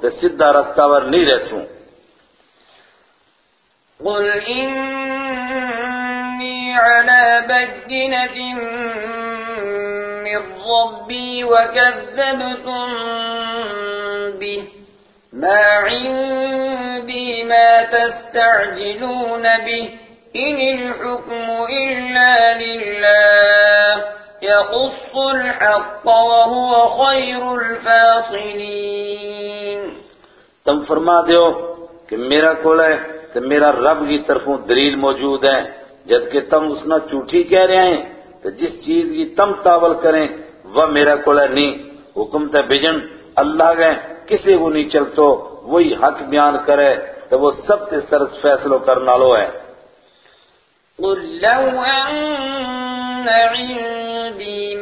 تو صدہ رستہ ور نہیں رہ سوں قل إني على بجنة من ربي وكذبتم به ما عندي ما تستعجلون به إن الحكم إلا لله يقص الحق وهو خير الفاصلين تم فرما دیو کہ میرا کول ہے تو میرا رب کی طرفوں دلیل موجود ہے جبکہ تم اس نہ جھوٹی کہہ رہے ہیں تو جس چیز کی تم تاول کریں وہ میرا کول ہے نہیں۔ حکم تے بجن اللہ گئے کسی کو نہیں چلتو وہی حق بیان کرے تو وہ سب کے سرس فیصلو کرنا لو ہے۔ قل لو أن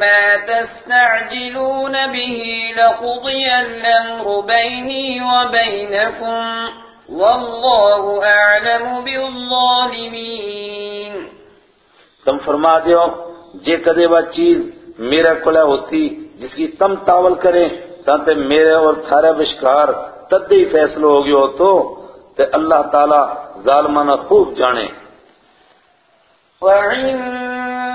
عندي ما تستعجلون به لقضي الأمر بيني وبينكم والله أعلم بالظالمين. تم فرما دیو جے کدے وہ چیز میرے کولے ہوتی جس کی تم تاول کرے تانتے میرے اور تھارے بشکار تدے ہی فیصلہ ہو گیا ہو تو تے اللہ تعالی ظالمانہ خوب جانے۔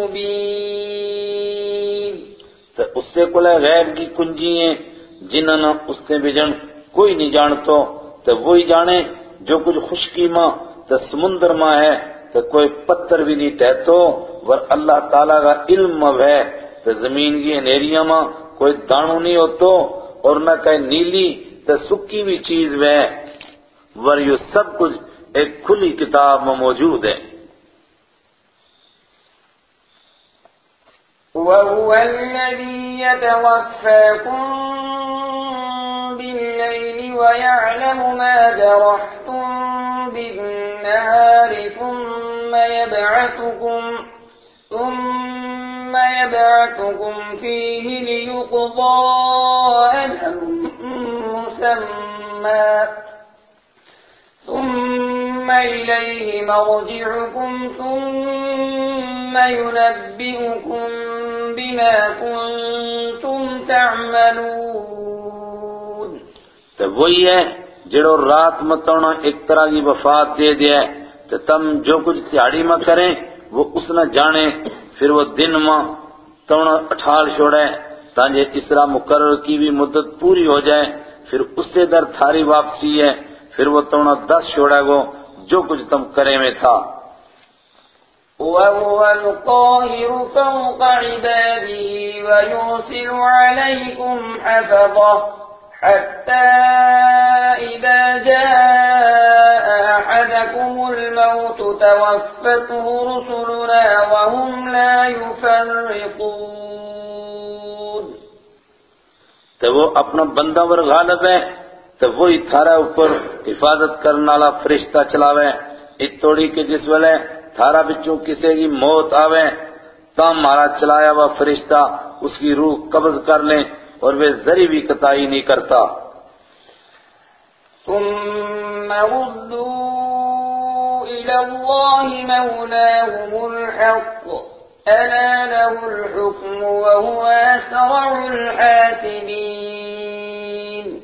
مبين تو اس سے کلے غیب کی کنجی ہیں، جنہاں نہ اس نے بجن کوئی نہیں جانتو تو وہی جانے جو کچھ خشکی ماں، تو سمندر ماں ہے، تو کوئی پتھر بھی نہیں ٹہتو ور اللہ تعالیٰ کا علم ہے، تو زمین کی انیریاں ماں کوئی دانو نہیں ہوتو اور نہ کہیں نیلی، تو سکی بھی چیز ہے۔ ور یہ سب کچھ ایک کھلی کتاب میں موجود ہے۔ وهو الذي يتوفاكم بالليل ويعلم ما جرحتم بالنهار ثم يبعثكم ثم يبعثكم فيه ليقضى مسمى. ثم إليه مرجعكم ثم ينبئكم بما كنتم تعملون. تو وہی ہے جڑو رات متونا ایک طرح کی وفات دے دیا ہے تو تم جو کچھ تیاڑی میں کریں، وہ اس نہ جانے، پھر وہ دن میں تونا اٹھال چھوڑے تانجے اسرا مقرر کی بھی مدت پوری ہو جائے، پھر اس سے در تھاری واپسی ہے، پھر وہ تونا دس چھوڑے گو، جو کچھ تم کرے میں تھا۔ وهو القاهر فوق عباده ويرسل عليكم حفظه حتى إذا جاء أحدكم الموت توفته رسلنا وهم لا يفرقون. تو وہ اپنا بندہ ور غالب ہے، تو وہی تھارا اوپر حفاظت کرنے والا فرشتہ چلاوے اتوڑی کے جس ویلے تھارا بچوں کسے کی موت آوے تم مارا چلایا ہوا فرشتہ اس کی روح قبض کر لیں اور وہ ذری بھی قطعی نہیں کرتا۔ ثم ردوا إلى الله مولاهم الحق ألا له الحكم وهو أسرع الحاسبين۔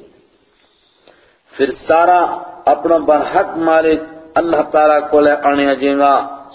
پھر سارا اپنا برحق مالک اللہ تعالیٰ کو لے آنے جائیں گا۔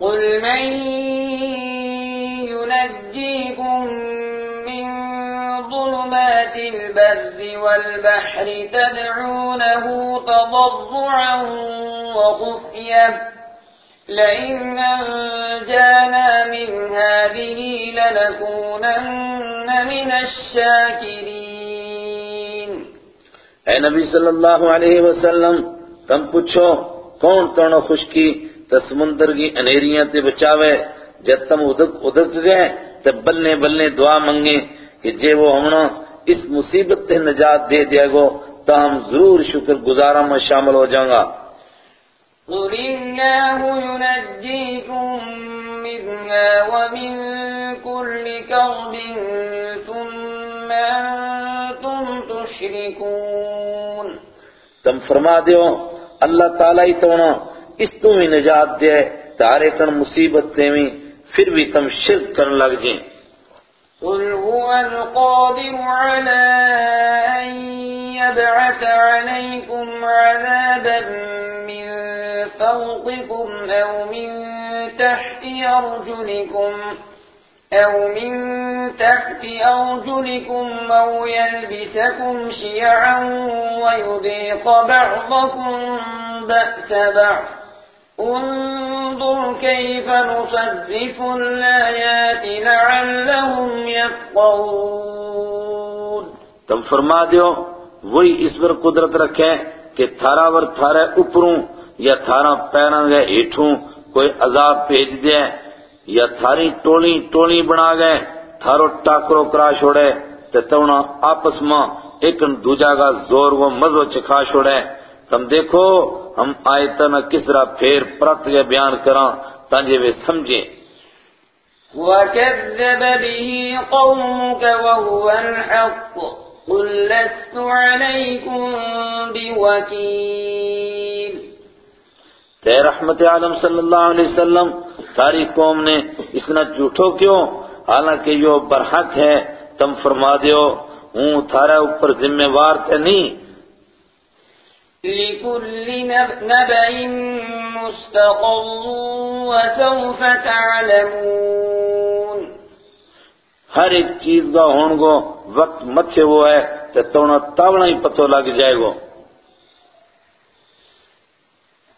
قل من ينجيكم من ظلمات البر والبحر تدعونه تضرعا وخفيه لئن أنجانا من هذه لنكونن من الشاكرين اے نبی صلی اللہ علیہ وسلم، تم پوچھو، کون تونو خشکی تے سمندر کی انیریاں تے بچاوے؟ جب تم ادک ادک گئے تے بلنے بلنے دعا منگے کہ جے وہ ہمنا اس مصیبت تے نجات دے دیا گو تو ہم ضرور شکر گزارا میں شامل ہو جاؤں گا۔ قل الله ينجيكم منها ومن كل كرب ثم تشركون تم فرما دیو اللہ تعالیٰ ہی تو نا اس تو ہی نجات دے تارے کن مصیبت تے میں پھر بھی تم شرک کرن لگ جائیں۔ قل هو القادر على أن يبعث عليكم عذابا من فوقكم أو من تحت أرجلكم أو من تحت أرجلكم أو يلبسكم شيعا ويذيق بعضكم بأس بعض انظر كيف نصرف الآيات لعلهم يفقهون تم فرما دیو، وہی اس پر قدرت رکھے کہ تھارا ور تھارے اوپروں یا تھارا پیراں گئے ہیٹھوں کوئی عذاب بھیج دے یا تھاری ٹولی ٹولی بنا گئے، تھارو ٹاکرو کرا چھوڑے، تے تونا آپس ماں ایک دوجا کا زور وہ مزو چکھا چھوڑے۔ تم دیکھو، ہم آیتن کس طرح پھیر پرت کے بیان کراں تانجے وہ سمجھیں۔ وكذب به قومك وهو الحق، قل لست عليكم بوكيل تے رحمت عالم صلی اللہ علیہ وسلم تاری قوم نے اسنا جھوٹو کیوں؟ حالانکہ یہ برحق ہے تم فرما دیو ہوں تھارا اوپر ذمہ وار تے نہیں۔ لكل نبأ مستقر وسوف تعلمون۔ ہر ایک چیز کا ہون گو وقت متھے وہ ہے تے تونا تاونا ہی پتو لگ جائے گو۔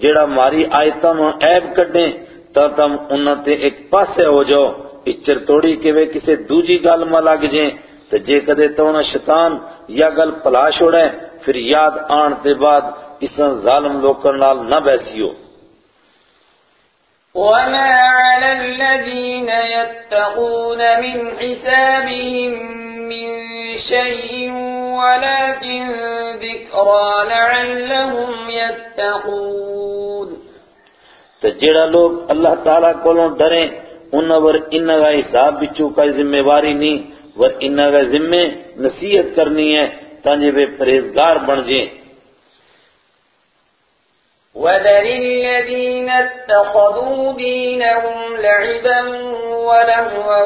جیڑا ماری آیتاں میں عیب کڈیں تا تم انہاں تے ایک پاسے ہو جاؤ اچر توڑی کہ وہ کسے دوجی گل میں لگ جائیں۔ تو جے کدے تو انہاں شیطان یا گل پلا چھوڑے پھر یاد آن دے بعد اس ظالم لوکاں نال نہ بیسیو۔ وما على الذين يتقون من حسابهم من شيء ولكن ذكرى لعلهم يتقون۔ تو جیڑا لوگ اللہ تعالیٰ کولوں ڈریں انہاں ور انہاں کا حساب بچو کا ذمہ واری نہیں، ور انہاں کا ذمہ نصیحت کرنی ہے تانجے بے پرہیزگار بن جائیں۔ وذر الذين اتخذوا دينهم لعبا ولهوا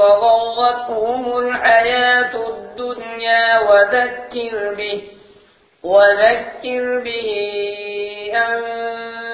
وغرتهم الحياة الدنيا وذكر به وذكر به أن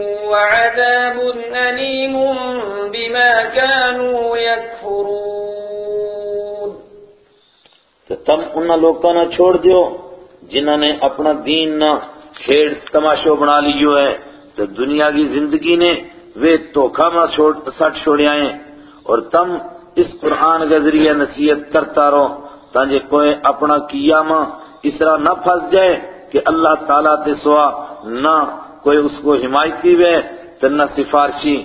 وعذاب أليم بما كانوا يكفرون. تو تم انہاں لوگوں نہ چھوڑ دیو، جنہاں نے اپنا دین نہ کھیڑ تماشو بنا لیو ہے۔ تو دنیا کی زندگی نے وہ توکھا میں سٹ چھوڑے آئے اور تم اس قرآن کے ذریعے نصیحت کرتا رہو تانجے کوئی اپنا کیا ماں اس طرح نہ پھنس جائے کہ اللہ تعالیٰ تے سوا نہ کوئی اس کو حمایتی وے تو نہ سفارشی۔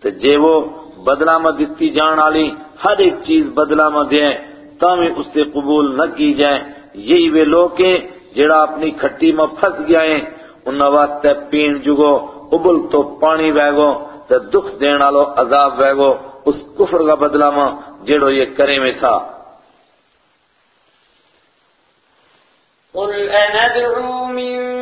تو جے وہ بدلہ میں دیتی جان والی، ہر ایک چیز بدلہ میں دے۔ تاہم اس سے قبول نہ کی جائے۔ یہی وہ لوگ ہیں جڑا اپنی کھٹی میں پھنس گیا ہے۔ انہاں واسطے پین جگو، ابل تو پانی ویگو، تے دکھ دین والو عذاب ویگو۔ اس کفر کا بدلہ ماں جڑو یہ کرے میں تھا۔ قل أندعو من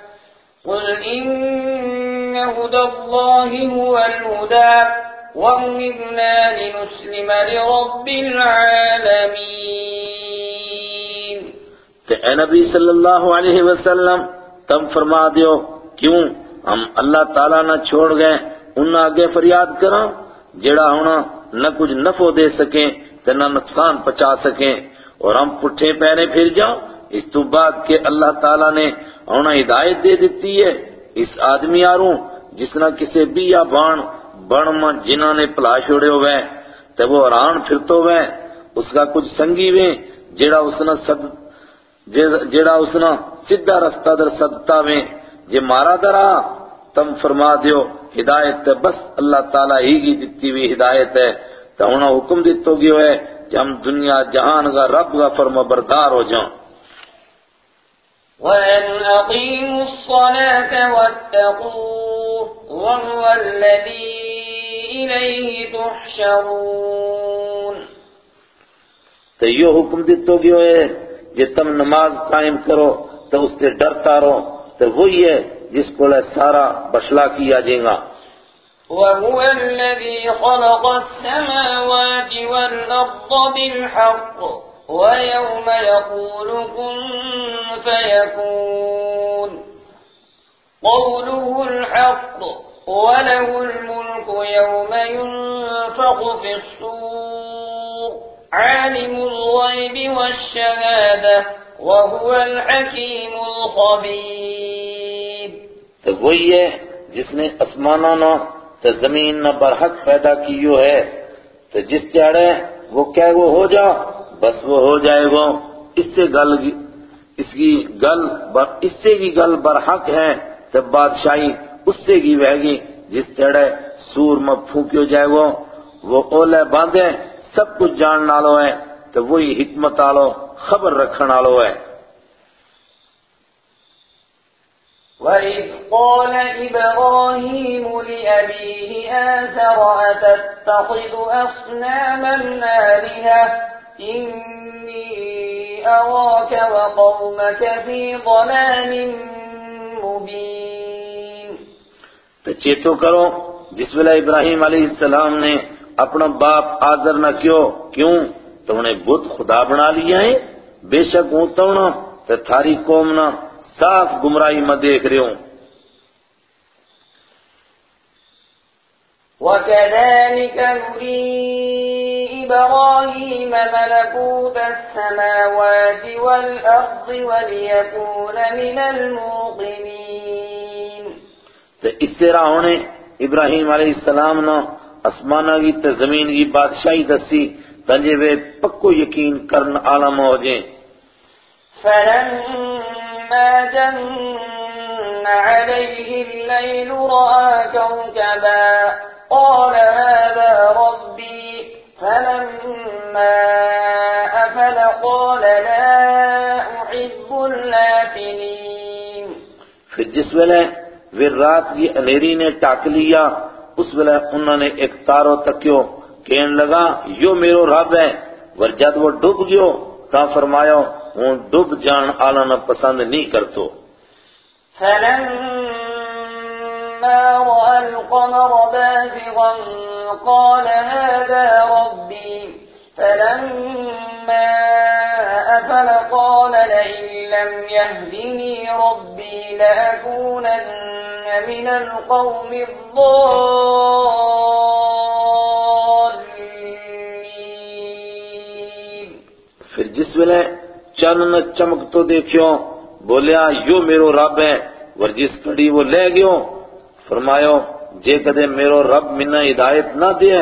قل إن هدى الله هو الهدى، وأمرنا لنسلم لرب العالمين. کہ اے نبی صلی اللہ علیہ وسلم، تم فرما دیو، کیوں ہم اللہ تعالیٰ نہ چھوڑ گئے، انہاں آگے فریاد کرا جڑا ہونا نہ کچھ نفع دے سکیں تو نہ نقصان پچا سکیں، اور ہم پٹھے پیرے پھر جاؤ اس تو بعد کہ اللہ تعالیٰ نے ہونا ہدایت دے دیتی ہے اس آدمی آروں جس نہ کسے بھی یا بان بن میں جنہاں نے پلا چھوڑے ہوئے تے وہ ران پھرتو ہوئے اس کا کچھ سنگی ویں جیڑا اس نے صد جیڑا اس نے سدھا رستہ در صدتا ویں جے مارا درا تم فرما دیو ہدایت تے بس اللہ تعالیٰ ہی کی دیتی ہوئی ہدایت ہے تو انہوں حکم دیتو گیو ہے کہ ہم دنیا جہان کا رب کا فرما بردار ہو جاؤں۔ وَأَنْ أَقِيمُوا الصَّلَاةَ وَاتَّقُوهُ وَهُوَ الَّذِي إِلَيْهِ تُحْشَرُونَ تو یہ حکم دیتو گیو ہے جے تم نماز قائم کرو تو اس سے ڈرتا رہو تو وہی ہے جس کو لے سارا بشلا کیا جائے گا۔ وهو الذي خلق السماوات والأرض بالحق۔ ويوم يقول كن فيكون قوله الحق وله الملك يوم ينفق في الصور عالم الغيب والشهادة وهو الحكيم الخبير تو وہی ہے جس نے اسمانوں نہ تو زمین نہ برحق پیدا کیو ہے۔ تو جس چاڑے وہ کیا وہ ہو جا بس وہ ہو جائے گا۔ اس سے گل اس کی گل بر اس سے کی گل برحق ہے تو بادشاہی اس سے کی بہ گی۔ جس چڑے سور میں پھونکیو جائے گا، وہ اولے باندھے سب کچھ جان نالو ہے، تو وہی حکمت آلو، خبر رکھن آلو ہے۔ وَإِذْ قَالَ إِبْرَاهِيمُ لِأَبِيهِ آزَرَ أَتَتَّخِذُ أَصْنَامًا آلِهَةً؟ إِنِّي أَرَاكَ وَقَوْمَكَ فِي ضَلَالٍ مُبِينٍ تو چیتو کرو جس ویلے ابراہیم علیہ السلام نے اپنا باپ آزر نہ کیوں کیوں؟ تو انہیں بدھ خدا بنا لیا ہے۔ بے شک ہوں تو تو تھاری قوم نہ صاف گمراہی میں دیکھ رہے ہوں۔ وَكَذَلِكَ نُرِي إِبْرَاهِيمَ مَلَكُوتَ السَّمَاوَاتِ وَالْأَرْضِ وَلِيَكُونَ مِنَ الْمُوقِنِينَ. تو اس راہ ہونے ابراہیم علیہ السلام نے اسمانہ کی تے زمین کی بادشاہی دسی تنجے وہ پکو یقین کرن عالم ہو جائیں فَلَمَّا جَنَّ عَلَيْهِ اللَّيْلُ رَأَى كَوْكَبًا قَالَ هَذَا فَلَمَّا أَفَلَ قَالَ لَا أُحِبُّ الْآفِلِينَ پھر جس ویلے وہ رات کی انیری نے ٹاک لیا اس ویلے انہوں نے ایک تارو تکیو کہن لگا یو میرو رب ہے ور جد وہ ڈوب گیو تا فرمایا ہوں ڈوب جان آلانا پسند نہیں کرتو۔ فَلَمَّا رَأَى الْقَمَرَ بَازِغًا قَالَ هَذَا رَبِّي فَلَمَّا أَفَلَ قَالَ لَئِن لَّمْ يَهْدِنِي رَبِّي لَأَكُونَنَّ مِنَ الْقَوْمِ الضَّالِّينَ پھر جس ویلے نہ چمک تو دیکھو بولیا یو میرو رب ہے ور جس کڑی وہ لے گیو فرمایا جے کدے میرو رب منا ہدایت نہ دے،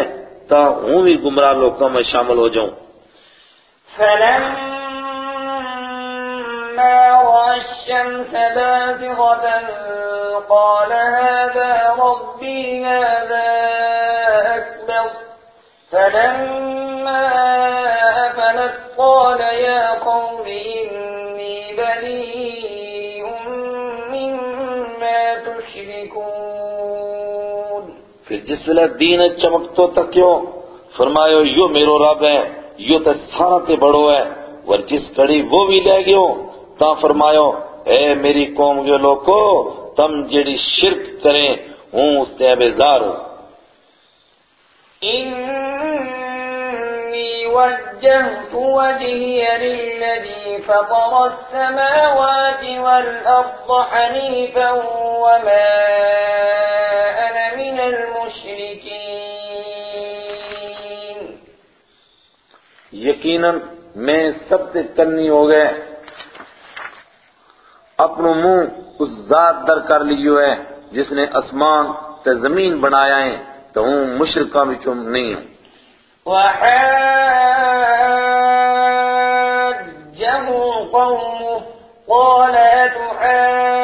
تا ہوں بھی گمراہ لوگوں میں شامل ہو جاؤں۔ فَلَمَّا رَأَى الشَّمْسَ بَازِغَةً قَالَ هَذَا رَبِّي هَذَا أَكْبَرُ۔ فَلَمَّا أَفَلَتْ قَالَ يَا قَوْمِ پھر جس ویلے دین چمک تو تکیو فرمایا یو میرو رب ہے، یو تے سارا تے بڑو ہے، ور جس کڑی وہ بھی لے گیو تا فرمایا اے میری قوم کے لوگو تم جیڑی شرک کریں، ہوں اس تے بیزار ہوں إِنِّي وَجَّهْتُ وَجْهِيَ لِلَّذِي فَطَرَ السَّمَاوَاتِ وَالْأَرْضَ حَنِيفًا وَمَا یقیناً میں سب سے کنی ہو گئے۔ اپنوں منہ اس ذات در کر لیو ہے جس نے اسمان تے زمین بنایا ہے تو ہوں مشرقہ میں چم نہیں ہوں۔ وحاجه قومه قال تحاجه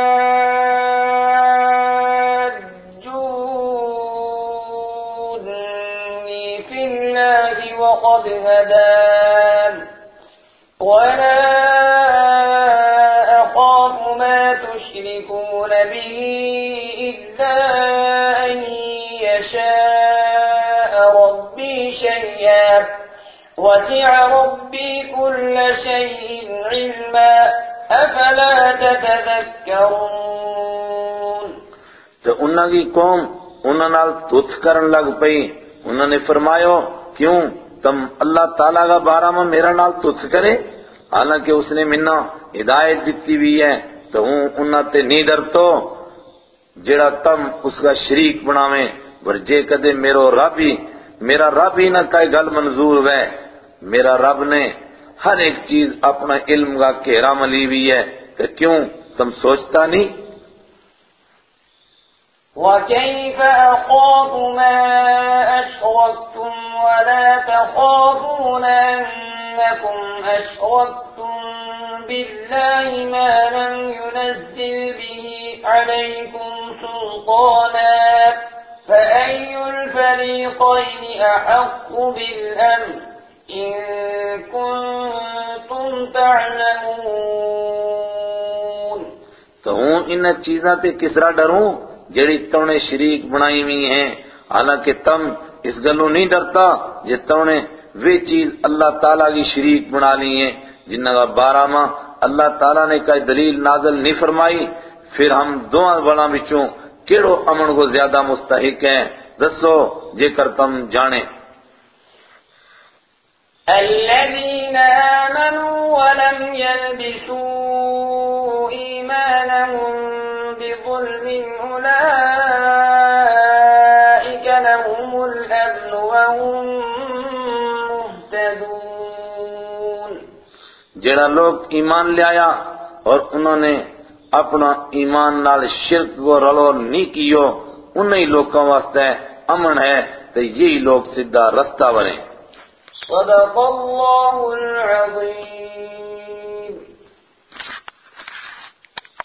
وسع ربي كل شيء علما أفلا تتذكرون تو انہاں کی قوم انہاں نال تُتھ کرن لگ پئی۔ انہاں نے فرمایا، کیوں؟ تم اللہ تعالیٰ کا بارہ میں میرا نال تُتھ کرے۔ حالانکہ اس نے منا ہدایت دیتی بھی ہے۔ تو ہوں انہاں تے نہیں ڈرتو جڑا تم اس کا شریک بناویں۔ ور جے کدے میرو رب ہی میرا رب ہی نہ کئی گل منظور ہے میرا رب نے ہر ایک چیز اپنا علم کا گھیرا ملی ہوئی ہے کہ کیوں تم سوچتا نہیں؟ وكيف أخاف ما أشركتم ولا تخافون أنكم أشركتم بالله ما لم ينزل به عليكم سلطانا فأي الفريقين أحق بالأمر إن كنتم تعلمون. تو ہوں ان چیزاں تے کس طرح ڈروں؟ جڑی تو نے شریک بنائی ہوئی ہیں۔ حالانکہ تم اس گلوں نہیں ڈرتا جے تو نے وہ چیز اللہ تعالیٰ کی شریک بنا لی ہیں۔ جنہ کا بارہ ماہ اللہ تعالیٰ نے کوئی دلیل نازل نہیں فرمائی۔ پھر ہم دونوں بڑا بچوں کیڑو امن کو زیادہ مستحق ہیں؟ دسو جے کر تم جانے۔ الذين آمنوا ولم يلبسوا إيمانهم بظلم أولئك لهم الأمن وهم مهتدون. جڑا لوگ ایمان لے آیا اور انہوں نے اپنا ایمان نال شرک کو رلو نہیں کیو، انہی لوگوں واسطے امن ہے تو یہی لوگ سیدھا رستہ وریں صدق الله العظيم.